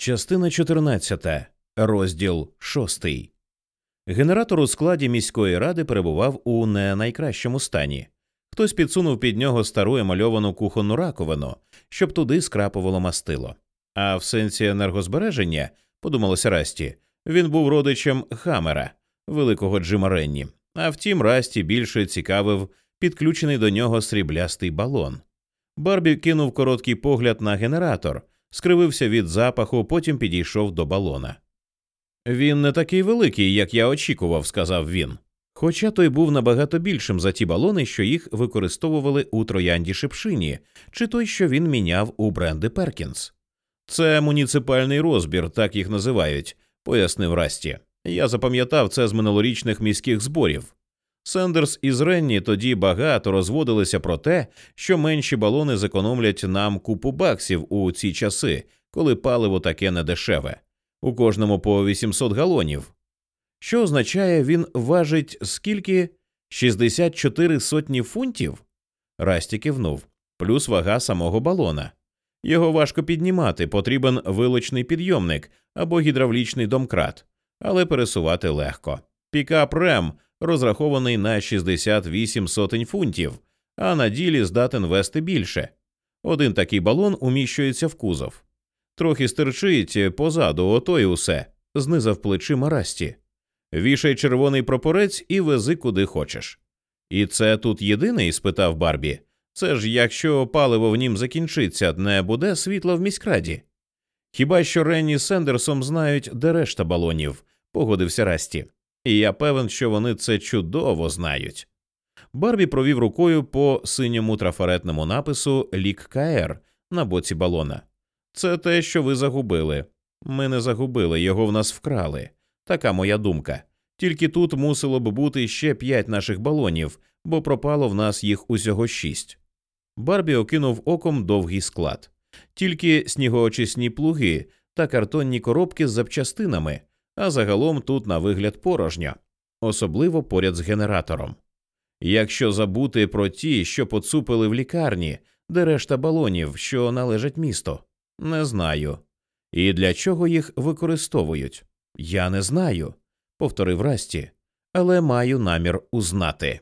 Частина 14. Розділ 6. Генератор у складі міської ради перебував у не найкращому стані. Хтось підсунув під нього стару емальовану кухонну раковину, щоб туди скрапувало мастило. А в сенсі енергозбереження, подумалося Расті, він був родичем Хамера, великого Джима Ренні. А втім, Расті більше цікавив підключений до нього сріблястий балон. Барбі кинув короткий погляд на генератор, скривився від запаху, потім підійшов до балона. Він не такий великий, як я очікував, сказав він. Хоча той був набагато більшим за ті балони, що їх використовували у троянді Шипшині, чи той, що він міняв у бренди Перкінс. Це муніципальний розбір, так їх називають, пояснив Расті. Я запам'ятав це з минулорічних міських зборів. Сендерс із Ренні тоді багато розводилися про те, що менші балони зекономлять нам купу баксів у ці часи, коли паливо таке недешеве, у кожному по 800 галонів. Що означає, він важить скільки 64 сотні фунтів? Расті кивнув, плюс вага самого балона. Його важко піднімати, потрібен вилочний підйомник або гідравлічний домкрат, але пересувати легко. Пікап Рем розрахований на 68 сотень фунтів, а на ділі здатен вести більше. Один такий балон уміщується в кузов. Трохи стирчить позаду, ото й усе, знизав плечима Расті. Вішай червоний прапорець і вези куди хочеш. І це тут єдиний? спитав Барбі. Це ж якщо паливо в нім закінчиться, не буде світла в міськраді. Хіба що Ренні з Сендерсом знають, де решта балонів, погодився Расті. І я певен, що вони це чудово знають. Барбі провів рукою по синьому трафаретному напису Лік КР на боці балона. Це те, що ви загубили. Ми не загубили, його в нас вкрали. Така моя думка. Тільки тут мусило б бути ще п'ять наших балонів, бо пропало в нас їх усього шість. Барбі окинув оком довгий склад, тільки снігоочисні плуги та картонні коробки з запчастинами, а загалом тут на вигляд порожньо, особливо поряд з генератором. Якщо забути про ті, що поцупили в лікарні, де решта балонів, що належать місту, не знаю. І для чого їх використовують? Я не знаю, повторив Расті, але маю намір узнати.